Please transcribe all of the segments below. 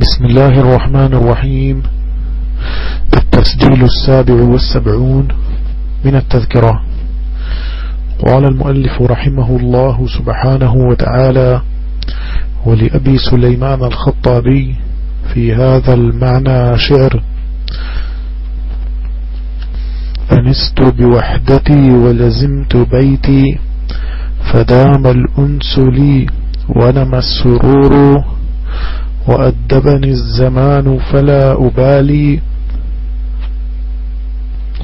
بسم الله الرحمن الرحيم. التسجيل السابع والسبعون من التذكرة. قال المؤلف رحمه الله سبحانه وتعالى ولأبي سليمان الخطابي في هذا المعنى شعر أنست بوحدتي ولزمت بيتي فدام الأنس لي ونمى السرور وأدبني الزمان فلا أبالي.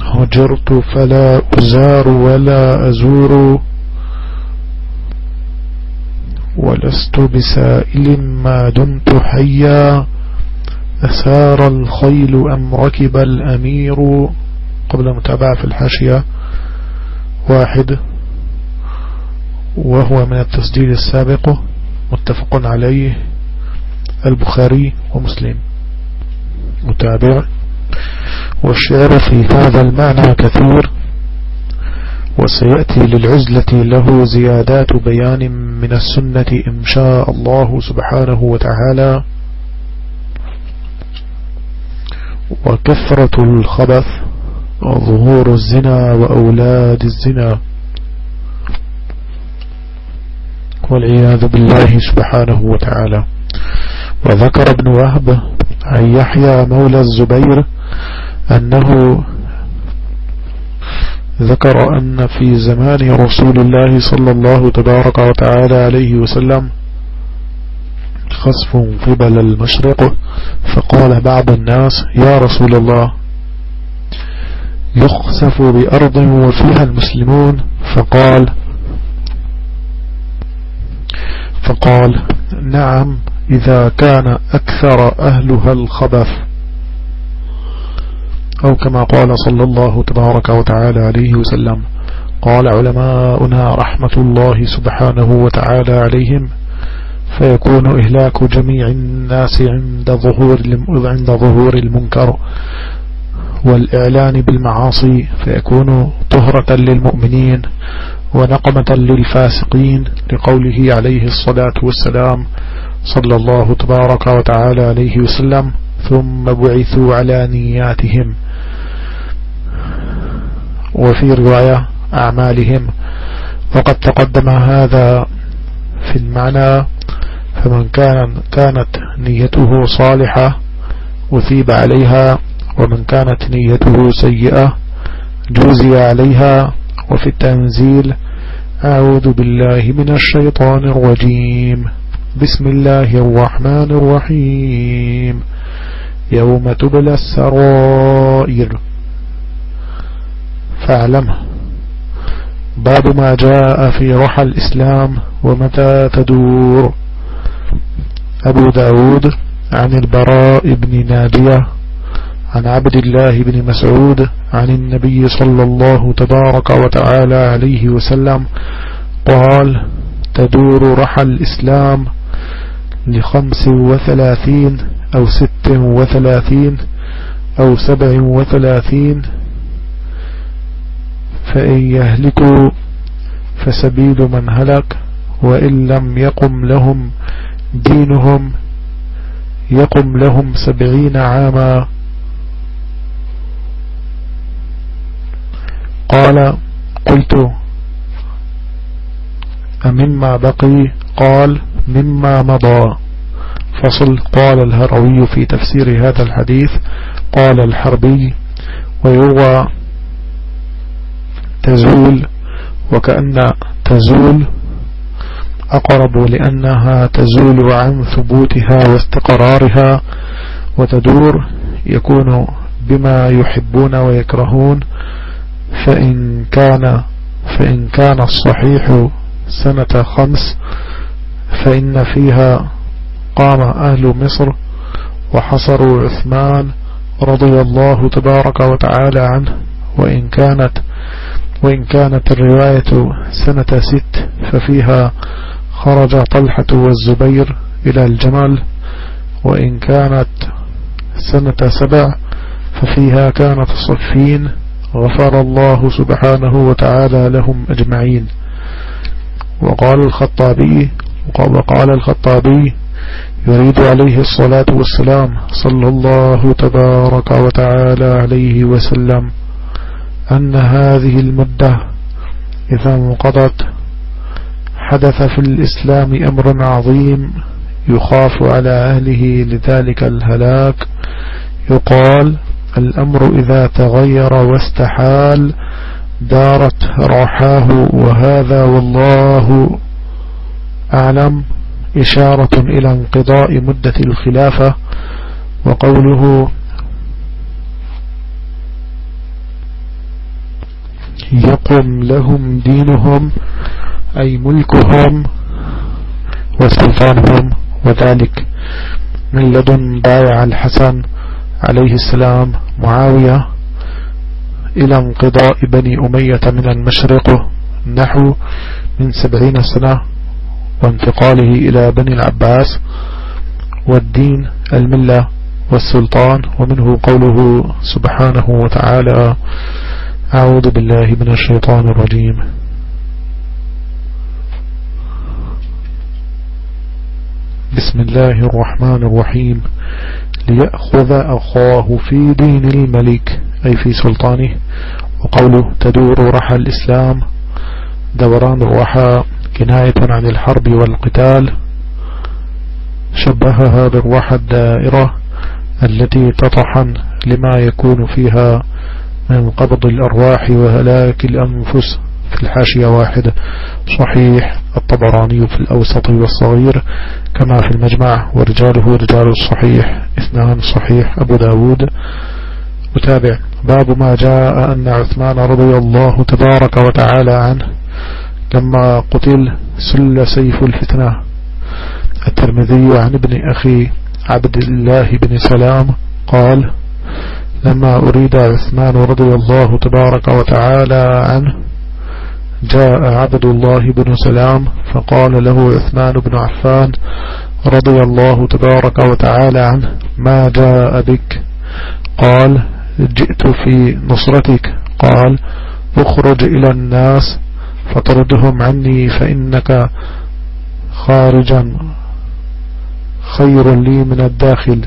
هجرت فلا أزار ولا أزور. ولست بسائل ما دمت حيا. أسار الخيل أم ركب الأمير. قبل متابعة في الحاشية. واحد. وهو من التسجيل السابق. متفق عليه. البخاري ومسلم. متابع. والشعر في هذا المعنى كثير وسيأتي للعزلة له زيادات بيان من السنة إن شاء الله سبحانه وتعالى. وكثرة الخبث وظهور الزنا وأولاد الزنا. والعياذ بالله سبحانه وتعالى. وذكر ابن وهب عن يحيى مولى الزبير أنه ذكر أن في زمان رسول الله صلى الله تبارك وتعالى عليه وسلم خصف قبل المشرق فقال بعض الناس يا رسول الله يخسف بأرض وفيها المسلمون؟ فقال فقال نعم إذا كان أكثر أهلها الخبث. أو كما قال صلى الله تبارك وتعالى عليه وسلم قال علماؤنا رحمة الله سبحانه وتعالى عليهم فيكون إهلاك جميع الناس عند ظهور عند ظهور المنكر والإعلان بالمعاصي فيكون طهرة للمؤمنين ونقمة للفاسقين لقوله عليه الصلاة والسلام صلى الله تبارك وتعالى عليه وسلم ثم بعثوا على نياتهم. وفي رواية أعمالهم. وقد تقدم هذا في المعنى فمن كان كانت نيته صالحة أثيب عليها. ومن كانت نيته سيئة جوزي عليها. وفي التنزيل أعوذ بالله من الشيطان الرجيم. بسم الله الرحمن الرحيم. يوم تبلى السرائر. فاعلمه. باب ما جاء في رحى الإسلام ومتى تدور. أبو داود عن البراء بن نادية عن عبد الله بن مسعود عن النبي صلى الله تبارك وتعالى عليه وسلم قال تدور رحى الإسلام لخمس وثلاثين أو ست وثلاثين أو سبع وثلاثين فإن يهلكوا فسبيل من هلك وإن لم يقم لهم دينهم يقم لهم سبعين عاما قال قلت أمما بقي قال مما مضى. فصل. قال الهروي في تفسير هذا الحديث قال الحربي ويروى تزول وكأن تزول أقرب لأنها تزول عن ثبوتها واستقرارها وتدور يكون بما يحبون ويكرهون. فإن كان فإن كان الصحيح سنة خمس فإن فيها قام أهل مصر وحصروا عثمان رضي الله تبارك وتعالى عنه وإن كانت وإن كانت الرواية سنة ست ففيها خرج طلحة والزبير إلى الجمال وإن كانت سنة سبع ففيها كانت صفين غفر الله سبحانه وتعالى لهم أجمعين. وقال الخطابي وقال الخطابي يريد عليه الصلاة والسلام صلى الله تبارك وتعالى عليه وسلم أن هذه المدة إذا انقضت حدث في الإسلام أمر عظيم يخاف على أهله لذلك الهلاك يقال الأمر إذا تغير واستحال دارت راحاه وهذا والله أعلم إشارة إلى انقضاء مدة الخلافة وقوله يقم لهم دينهم أي ملكهم وسلطانهم وذلك من لدن بايع الحسن عليه السلام معاوية إلى انقضاء بني أمية من المشرق نحو من سبعين سنة. وانتقاله إلى بني العباس والدين الملة والسلطان ومنه قوله سبحانه وتعالى أعوذ بالله من الشيطان الرجيم. بسم الله الرحمن الرحيم. ليأخذ أخاه في دين الملك أي في سلطانه. وقوله تدور رحى الإسلام دوران الرحى. كناية عن الحرب والقتال شبهها بالرحى الدائرة التي تطحن لما يكون فيها من قبض الأرواح وهلاك الأنفس في الحاشية واحدة صحيح الطبراني في الأوسط والصغير كما في المجمع ورجاله رجال الصحيح اثنان صحيح. أبو داود متابع. باب ما جاء أن عثمان رضي الله تبارك وتعالى عنه لما قتل سل سيف الفتنة. الترمذي عن ابن أخي عبد الله بن سلام قال لما أريد عثمان رضي الله تبارك وتعالى عنه جاء عبد الله بن سلام فقال له عثمان بن عفان رضي الله تبارك وتعالى عنه ما جاء بك؟ قال جئت في نصرتك. قال أخرج إلى الناس فطردهم عني فإنك خارجا. خير لي من الداخل.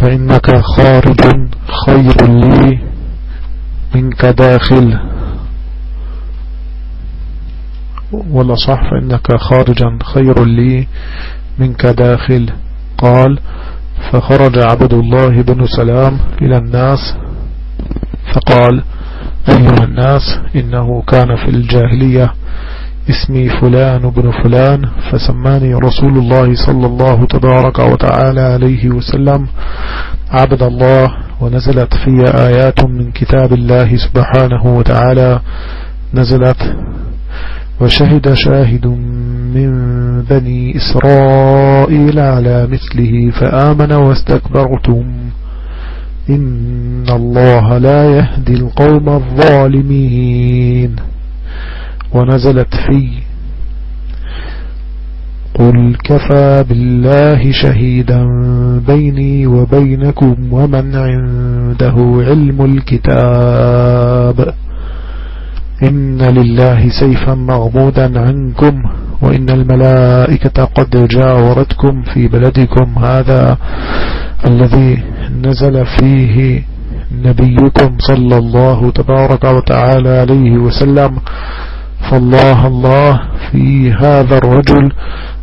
فإنك خارج. خير لي منك داخل. ولا صح فإنك خارجا. خير لي منك داخل. قال فخرج عبد الله بن سلام إلى الناس فقال أيها الناس إنه كان في الجاهلية اسمي فلان بن فلان فسماني رسول الله صلى الله تبارك وتعالى عليه وسلم عبد الله ونزلت في آيات من كتاب الله سبحانه وتعالى نزلت وشهد شاهد من بني إسرائيل على مثله فآمن واستكبرتم. إن الله لا يهدي القوم الظالمين. ونزلت في قل كفى بالله شهيدا بيني وبينكم ومن عنده علم الكتاب. إن لله سيفا مغمودا عنكم. وإن الملائكة قد جاورتكم في بلدكم. هذا الذي نزل فيه نبيكم صلى الله تبارك وتعالى عليه وسلم. فالله الله في هذا الرجل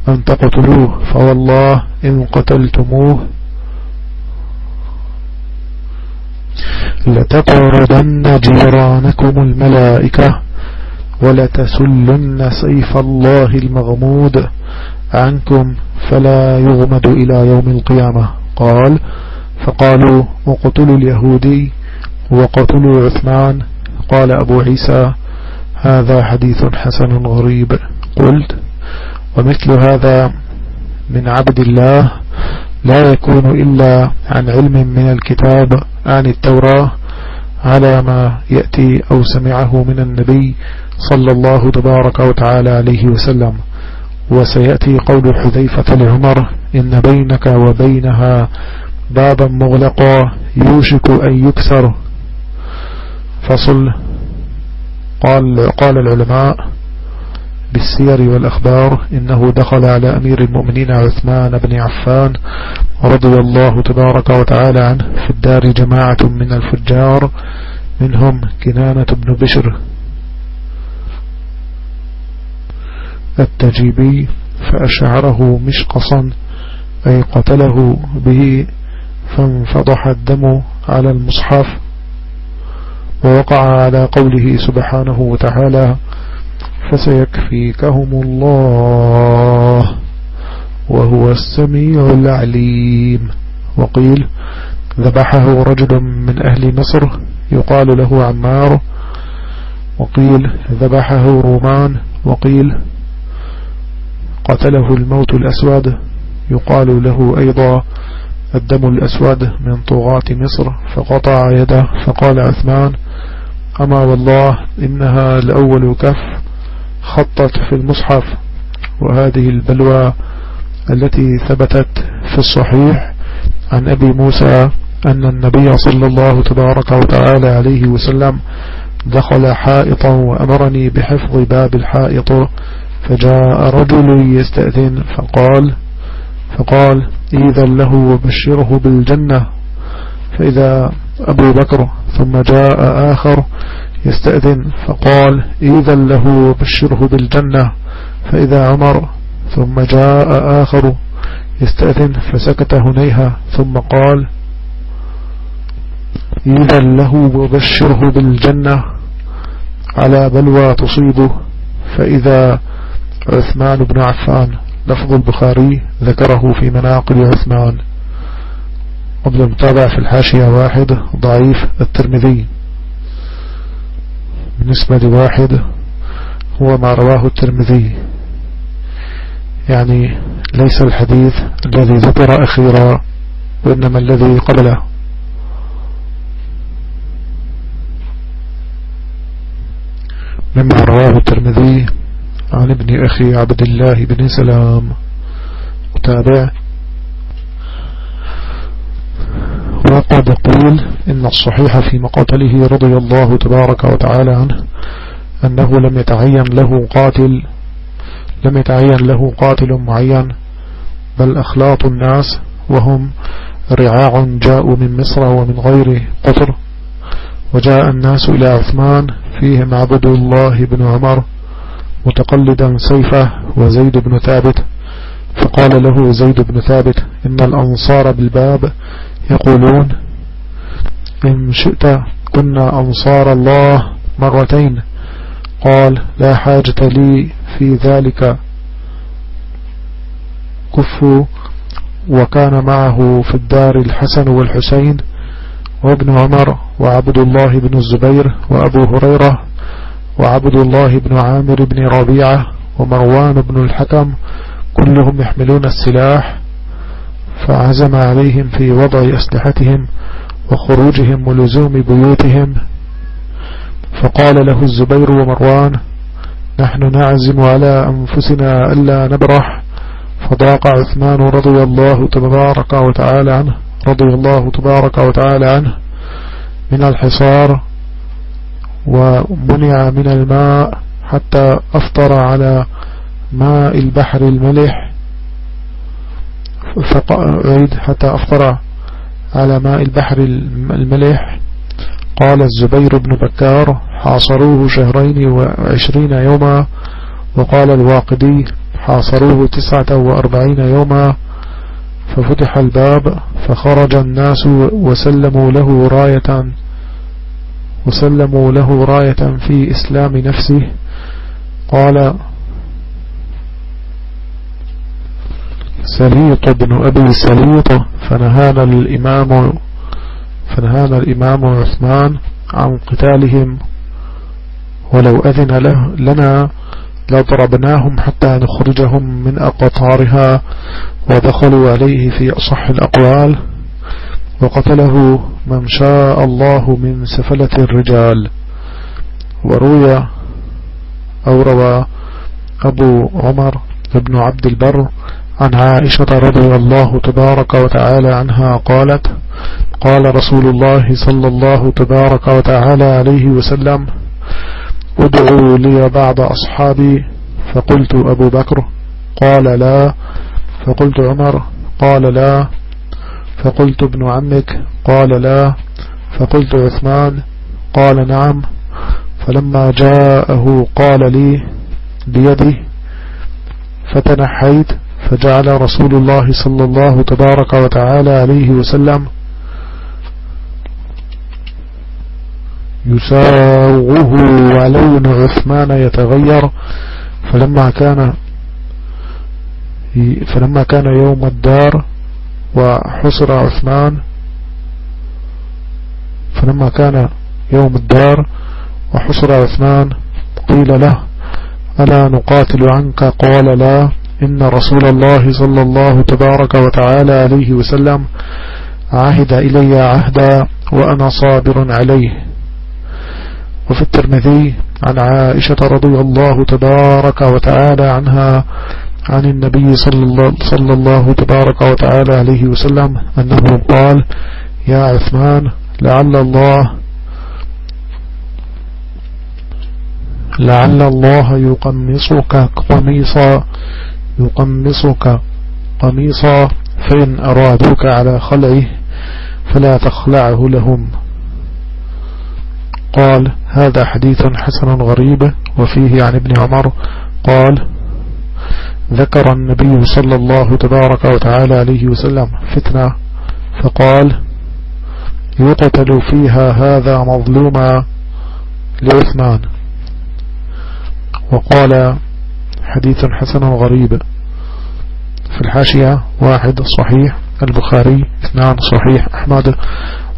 أن تقتلوه فوالله إن قتلتموه لتقربن جيرانكم الملائكة ولتسلن سيف الله المغمود عنكم فلا يغمد إلى يوم القيامة. قال فقالوا اقتلوا اليهودي وقتلوا عثمان. قال أبو عيسى هذا حديث حسن غريب. قلت ومثل هذا من عبد الله لا يكون إلا عن علم من الكتاب عن التوراة على ما يأتي أو سمعه من النبي صلى الله تبارك وتعالى عليه وسلم. وسيأتي قول حذيفة لعمر إن بينك وبينها بابا مغلقا يوشك أن يكسر. فصل. قال, قال العلماء بالسير والأخبار إنه دخل على أمير المؤمنين عثمان بن عفان رضي الله تبارك وتعالى عنه في الدار جماعة من الفجار منهم كنانة بن بشر. التجيبي فأشعره مشقصا أي قتله به فانفضح الدم على المصحف ووقع على قوله سبحانه وتعالى فسيكفيكهم الله وهو السميع العليم. وقيل ذبحه رجل من أهل مصر يقال له عمار. وقيل ذبحه رومان. وقيل قتله الموت الأسود. يقال له أيضا الدم الأسود من طغاة مصر فقطع يده فقال عثمان أما والله إنها لأول كف خطت في المصحف وهذه البلوى التي ثبتت في الصحيح عن أبي موسى أن النبي صلى الله تبارك وتعالى عليه وسلم دخل حائطا وأمرني بحفظ باب الحائط فجاء رجل يستأذن فقال فقال إذا له وبشره بالجنة. فإذا أبو بكر ثم جاء آخر يستأذن فقال إذا له وبشره بالجنة. فإذا عمر ثم جاء آخر يستأذن فسكت هنيها ثم قال إذا له وبشره بالجنة. على بلوى تصيبه. فإذا عثمان بن عفان لفظ البخاري ذكره في مناقب عثمان. قبل المتابعة في الحاشية واحد ضعيف الترمذي. بالنسبة لواحد هو ما رواه الترمذي. يعني ليس الحديث الذي ذكر أخيرا وإنما الذي قبله. مما رواه الترمذي عن ابن أخي عبد الله بن سلام. متابع وقد قيل إن الصحيح في مقاتله رضي الله تبارك وتعالى عنه أنه لم يتعين له قاتل لم يتعين له قاتل معين بل أخلاط الناس وهم رعاع جاءوا من مصر ومن غير قطر. وجاء الناس إلى عثمان فيهم عبد الله بن عمر متقلدا سيفه وزيد بن ثابت فقال له زيد بن ثابت إن الأنصار بالباب يقولون إن شئت كنا أنصار الله مرتين قال لا حاجة لي في ذلك كفوا وكان معه في الدار الحسن والحسين وابن عمر وعبد الله بن الزبير وأبو هريرة وعبد الله بن عامر بن ربيعة ومروان بن الحكم كلهم يحملون السلاح فعزم عليهم في وضع أسلحتهم وخروجهم ولزوم بيوتهم. فقال له الزبير ومروان نحن نعزم على أنفسنا ألا نبرح. فضاق عثمان رضي الله تبارك وتعالى عنه رضي الله تبارك وتعالى عنه من الحصار ومنع من الماء حتى أفطر على ماء البحر الملح فقعد حتى أفطر على ماء البحر الملح. قال الزبير بن بكار حاصروه شهرين وعشرين يوما. وقال الواقدي حاصروه تسعة وأربعين يوما. ففتح الباب فخرج الناس وسلموا له راية وسلموا له راية في إسلام نفسه. قال سليط بن أبي سليط فنهانا الإمام فنهانا الإمام عثمان عن قتالهم. ولو أذن له لنا لضربناهم حتى نخرجهم من أقطارها ودخلوا عليه في أصح الأقوال. وقتله من شاء الله من سفلة الرجال. وروي أو روى أبو عمر بن عبد البر عن عائشة رضي الله تبارك وتعالى عنها قالت قال رسول الله صلى الله تبارك وتعالى عليه وسلم ادعوا لي بعض أصحابي فقلت أبو بكر قال لا فقلت عمر قال لا فقلت ابن عمك؟ قال لا. فقلت عثمان؟ قال نعم. فلما جاءه قال لي بيده. فتنحيت فجعل رسول الله صلى الله تبارك وتعالى عليه وسلم يساوغه ولون عثمان يتغير. فلما كان فلما كان يوم الدار وحصر عثمان. فلما كان يوم الدار وحصر عثمان قيل له ألا نقاتل عنك؟ قال لا إن رسول الله صلى الله تبارك وتعالى عليه وسلم عهد إلي عهدا وأنا صابر عليه. وفي الترمذي عن عائشة رضي الله تبارك وتعالى عنها عن النبي صلى الله, صلى الله تبارك وتعالى عليه وسلم أنه قال يا عثمان لعل الله لعل الله يقمصك قميصا يقمصك قميصا فإن أرادوك على خلعه فلا تخلعه لهم. قال هذا حديث حسن غريب وفيه عن ابن عمر. قال ذكر النبي صلى الله تبارك وتعالى عليه وسلم فتنة فقال يقتل فيها هذا مظلوما لعثمان. وقال حديث حسن غريب. في الحاشية واحد صحيح البخاري اثنان صحيح أحمد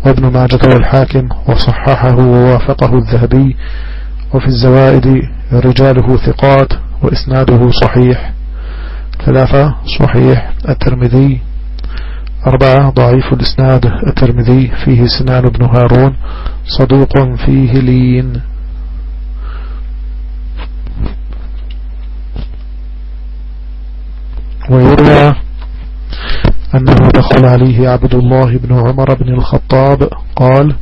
وابن ماجة والحاكم وصححه ووافقه الذهبي. وفي الزوائد رجاله ثقات وإسناده صحيح. ثلاثة صحيح الترمذي. أربعة ضعيف الإسناد الترمذي. فيه سنان بن هارون صدوق فيه لين. ويروى أنه دخل عليه عبد الله بن عمر بن الخطاب قال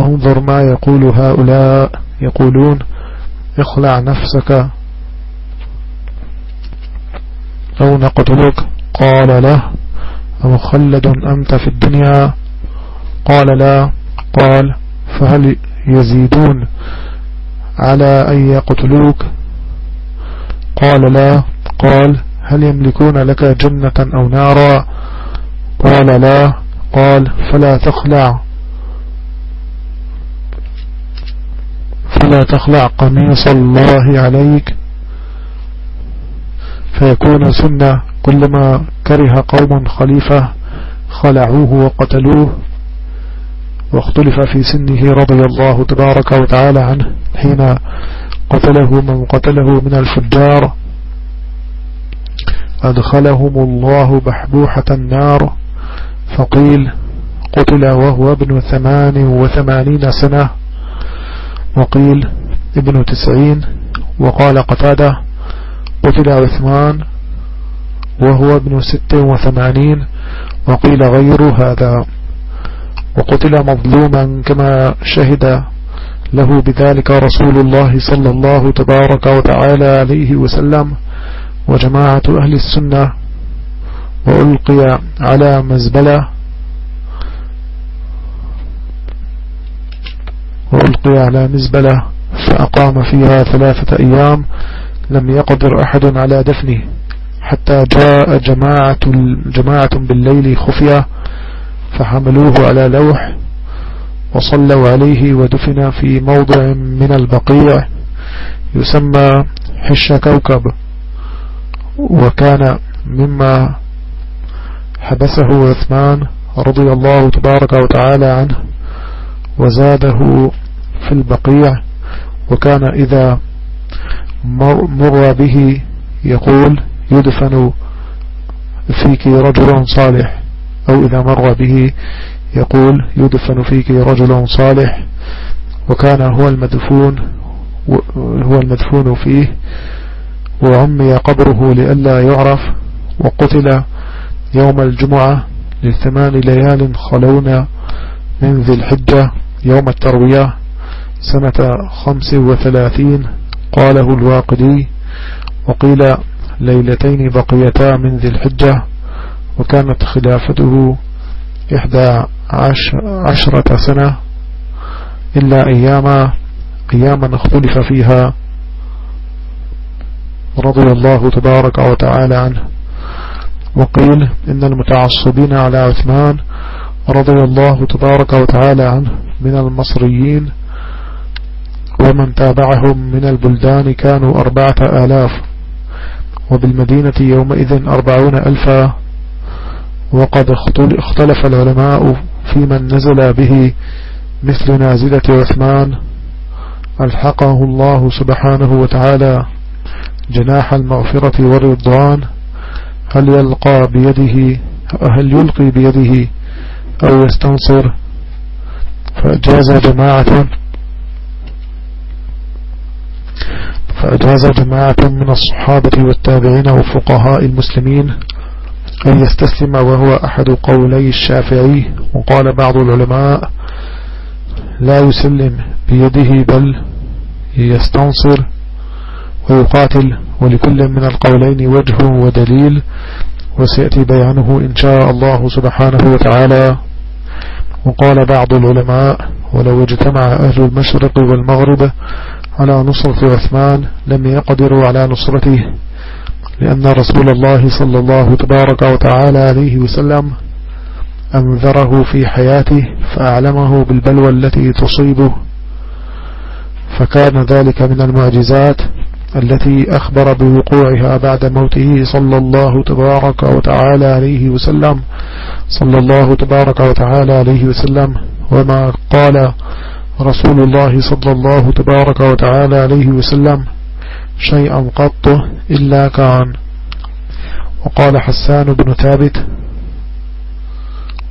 انظر ما يقول هؤلاء يقولون اخلع نفسك أو نقتلك قال له أمخلد أنت في الدنيا؟ قال لا. قال فهل يزيدون على أن يقتلوك؟ قال لا. قال هل يملكون لك جنة أو نارا؟ قال لا. قال فلا تخلع. فلا تخلع قميص الله عليك. فيكون سنة كلما كره قوم خليفة خلعوه وقتلوه واختلف في سنه رضي الله تبارك وتعالى عنه حين قتله من قتله من الفجار. أدخلهم الله بحبوحة النار. فقيل قتل وهو ابن ثمان وثمانين سنة. وقيل ابن تسعين. وقال قتادة قتل عثمان وهو ابن ست وثمانين وقيل غير هذا وقتل مظلوما كما شهد له بذلك رسول الله صلى الله تبارك وتعالى عليه وسلم وجماعة أهل السنة وألقي على مزبلة وألقي على مزبلة فأقام فيها ثلاثة أيام لم يقدر أحد على دفنه. حتى جاء جماعة, جماعة بالليل خفية فحملوه على لوح وصلوا عليه ودفن في موضع من البقيع يسمى حش كوكب. وكان مما حبسه عثمان رضي الله تبارك وتعالى عنه وزاده في البقيع. وكان إذا مر به يقول يدفن فيك رجل صالح أو إذا مر به يقول يدفن فيك رجل صالح. وكان هو المدفون هو المدفون فيه. وعمي قبره لئلا يعرف. وقتل يوم الجمعة لثمان ليال خلونا من ذي الحجة يوم التروية سنة خمس وثلاثين قاله الواقدي وقيل ليلتين بقيتا من ذي الحجة وكانت خلافته إحدى عشرة سنة إلا أياما أياما اختلف فيها. رضي الله تبارك وتعالى عنه. وقيل إن المتعصبين على عثمان رضي الله تبارك وتعالى عنه من المصريين ومن تابعهم من البلدان كانوا أربعة آلاف. وبالمدينة يومئذ أربعون ألفا. وقد اختلف العلماء في من نزل به مثل نازلة عثمان. ألحقه الله سبحانه وتعالى جناح المغفرة والرضوان. هل يلقى بيده هل يلقي بيده أو يستنصر؟ فأجاز جماعة فأجاز جماعة من الصحابة والتابعين وفقهاء المسلمين أن يستسلم وهو أحد قولي الشافعي وقال بعض العلماء لا يسلم بيده بل يستنصر ويقاتل ولكل من القولين وجه ودليل وسيأتي بيانه إن شاء الله سبحانه وتعالى. وقال بعض العلماء ولو اجتمع أهل المشرق والمغرب على نصرة عثمان لم يقدروا على نصرته لأن رسول الله صلى الله تبارك وتعالى عليه وسلم أنذره في حياته فأعلمه بالبلوى التي تصيبه. فكان ذلك من المعجزات التي أخبر بوقوعها بعد موته صلى الله تبارك وتعالى عليه وسلم صلى الله تبارك وتعالى عليه وسلم وما قال رسول الله صلى الله تبارك وتعالى عليه وسلم شيئا قط إلا كان. وقال حسان بن ثابت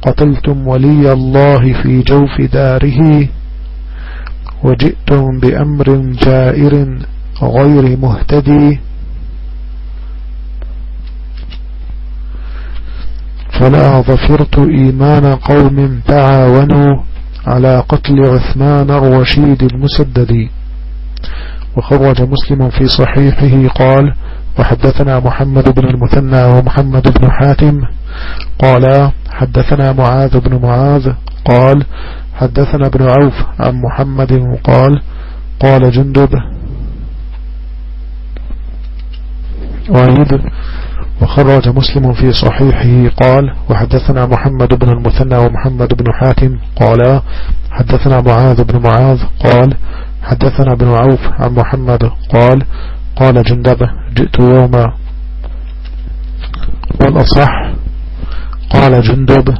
قتلتم ولي الله في جوف داره وجئتم بأمر جائر غير مهتدي. فلا ظفرت إيمان قوم تعاونوا. على قتل عثمان الرشيد المسدد. وخرج مسلم في صحيحه قال وحدثنا محمد بن المثنى ومحمد بن حاتم. قال حدثنا معاذ بن معاذ. قال حدثنا ابن عوف عن محمد قال قال جندب. وعيد وخرج مسلم في صحيحه قال وحدثنا محمد بن المثنى ومحمد بن حاتم قال حدثنا معاذ بن معاذ قال حدثنا ابن عوف عن محمد قال قال جندب جئت يوم والأصح قال جندب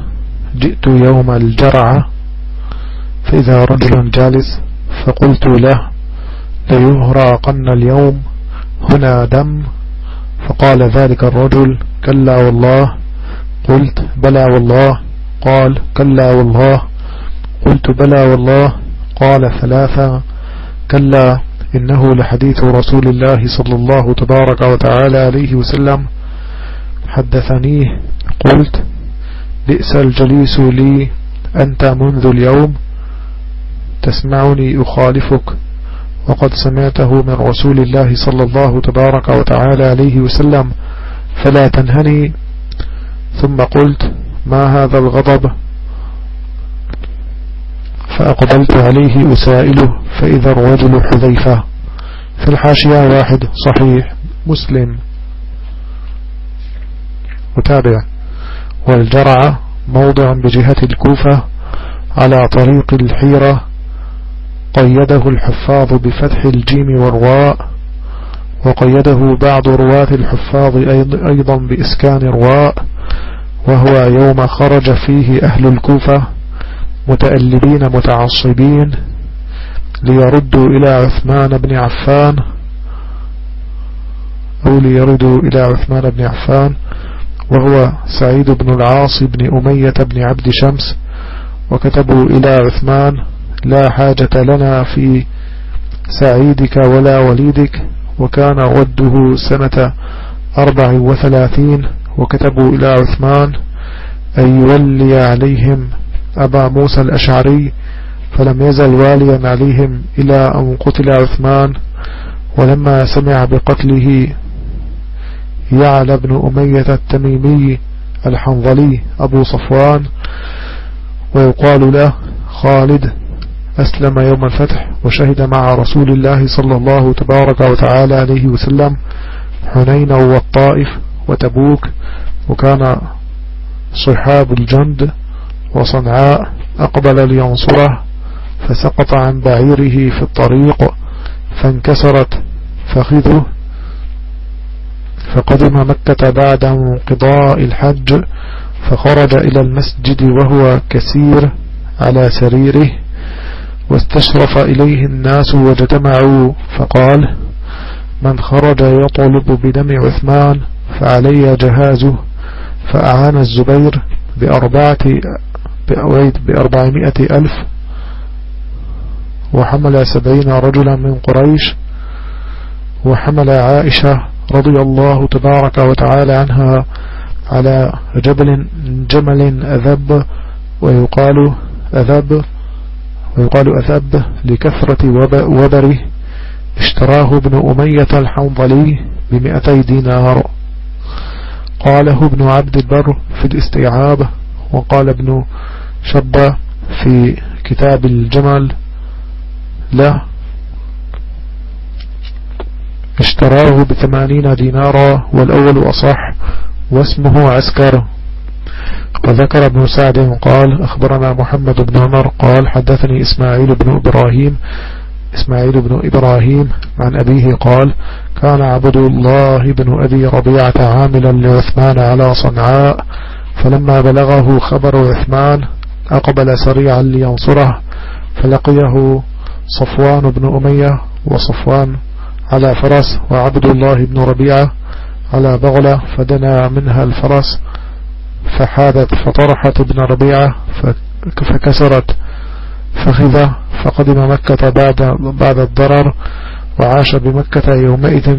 جئت يوم الجرعة فإذا رجل جالس فقلت له ليهراقن اليوم؟ هنا دم. فقال ذلك الرجل كلا والله. قلت بلى والله. قال كلا والله. قلت بلى والله. قال ثلاثة كلا إنه لحديث رسول الله صلى الله تبارك وتعالى عليه وسلم. حدثنيه قلت بئس الجليس لي أنت منذ اليوم تسمعني أخالفك. وقد سمعته من رسول الله صلى الله تبارك وتعالى عليه وسلم فلا تنهني. ثم قلت ما هذا الغضب؟ فأقبلت عليه أسائله فإذا الرجل حذيفة. في الحاشية واحد صحيح مسلم. متابع. والجرع موضع بجهة الكوفة على طريق الحيرة قيده الحفاظ بفتح الجيم والراء وقيده بعض رواة الحفاظ أيضا بإسكان الراء وهو يوم خرج فيه أهل الكوفة متألبين متعصبين ليردوا إلى عثمان بن عفان أو ليردوا إلى عثمان بن عفان وهو سعيد بن العاص بن أمية بن عبد شمس وكتبوا إلى عثمان لا حاجة لنا في سعيدك ولا وليدك. وكان وده سنة أربع وثلاثين وكتبوا إلى عثمان أن يولي عليهم أبا موسى الأشعري فلم يزل واليا عليهم إلى أن قتل عثمان. ولما سمع بقتله يعلى بن أمية التميمي الحنظلي أبو صفوان ويقال له خالد أسلم يوم الفتح وشهد مع رسول الله صلى الله تبارك وتعالى عليه وسلم حنين والطائف وتبوك وكان صحاب الجند وصنعاء أقبل لينصره فسقط عن بعيره في الطريق فانكسرت فخذه فقدم مكة بعد انقضاء الحج فخرج إلى المسجد وهو كثير على سريره واستشرف إليه الناس واجتمعوا فقال من خرج يطلب بدم عثمان فعلي جهازه فأعان الزبير بأربعة بأربعمائة ألف وحمل سبعين رجلا من قريش وحمل عائشة رضي الله تبارك وتعالى عنها على جبل جمل أذب ويقال أذب ويقال أذب لكثرة وبره اشتراه ابن أمية الحنظلي بمئتي دينار. قاله ابن عبد البر في الاستيعاب وقال ابن شبة في كتاب الجمل له اشتراه بثمانين دينارا والأول أصح واسمه عسكر. وذكر ابن سعد قال أخبرنا محمد بن عمر قال حدثني إسماعيل بن إبراهيم إسماعيل بن إبراهيم عن أبيه قال كان عبد الله بن أبي ربيعة عاملا لعثمان على صنعاء فلما بلغه خبر عثمان أقبل سريعا لينصره فلقيه صفوان بن أمية وصفوان على فرس وعبد الله بن ربيعة على بغلة فدنا منها الفرس فحادت فطرحت ابن ربيعة فكسرت فخذه فقدم مكة بعد, بعد الضرر وعاش بمكة يومئذ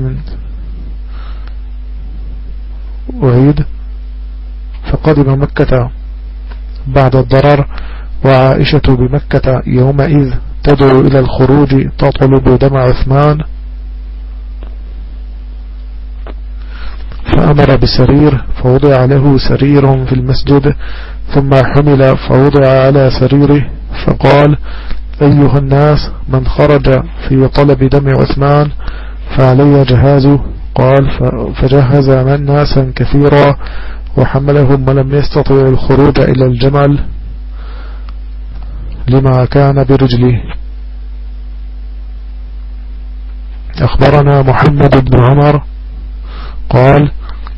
أعيد فقدم مكة بعد الضرر وعائشة بمكة يومئذ تدعو إلى الخروج تطلب دم عثمان فأمر بسرير فوضع له سرير في المسجد ثم حمل فوضع على سريره فقال أيها الناس من خرج في طلب دم عثمان فعلي جهازه. قال فجهز من ناسا كثيرا وحملهم ولم يستطع الخروج إلى الجمل لما كان برجله. أخبرنا محمد بن عمر قال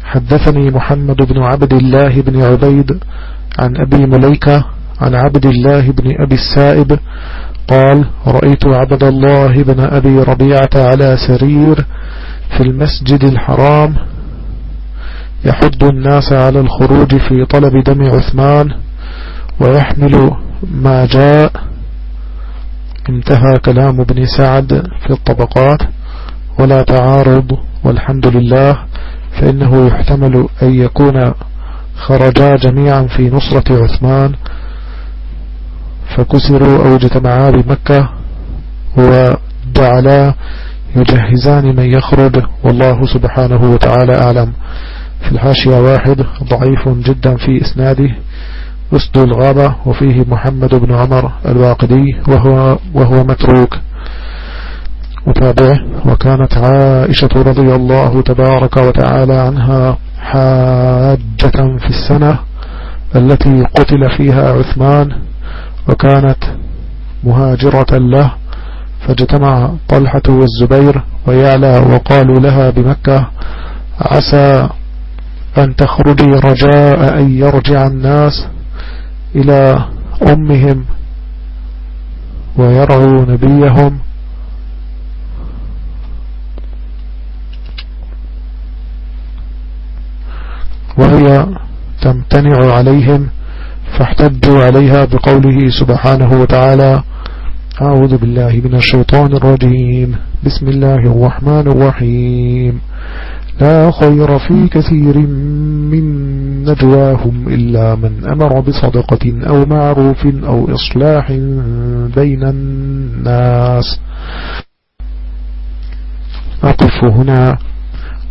حدثني محمد بن عبد الله بن عبيد عن أبي مليكة عن عبد الله بن أبي السائب قال رأيت عبد الله بن أبي ربيعة على سرير في المسجد الحرام يحض الناس على الخروج في طلب دم عثمان ويحمل ما جاء. انتهى كلام ابن سعد في الطبقات. ولا تعارض والحمد لله. فإنه يحتمل أن يكون خرجا جميعا في نصرة عثمان فكسروا أو اجتمعا بمكة وجعلا يجهزان من يخرج. والله سبحانه وتعالى أعلم. في الحاشية واحد ضعيف جدا في إسناده. أسد الغابة وفيه محمد بن عمر الواقدي وهو, وهو متروك. متابعه وكانت عائشة رضي الله تبارك وتعالى عنها حاجة في السنة التي قتل فيها عثمان وكانت مهاجرة له فاجتمع طلحة والزبير ويعلى وقالوا لها بمكة عسى أن تخرجي رجاء أن يرجع الناس إلى أمهم ويرعوا نبيهم وهي تمتنع عليهم فاحتجوا عليها بقوله سبحانه وتعالى أعوذ بالله من الشيطان الرجيم. بسم الله الرحمن الرحيم. لا خير في كثير من نجواهم إلا من أمر بصدقة أو معروف أو إصلاح بين الناس. أقف هنا.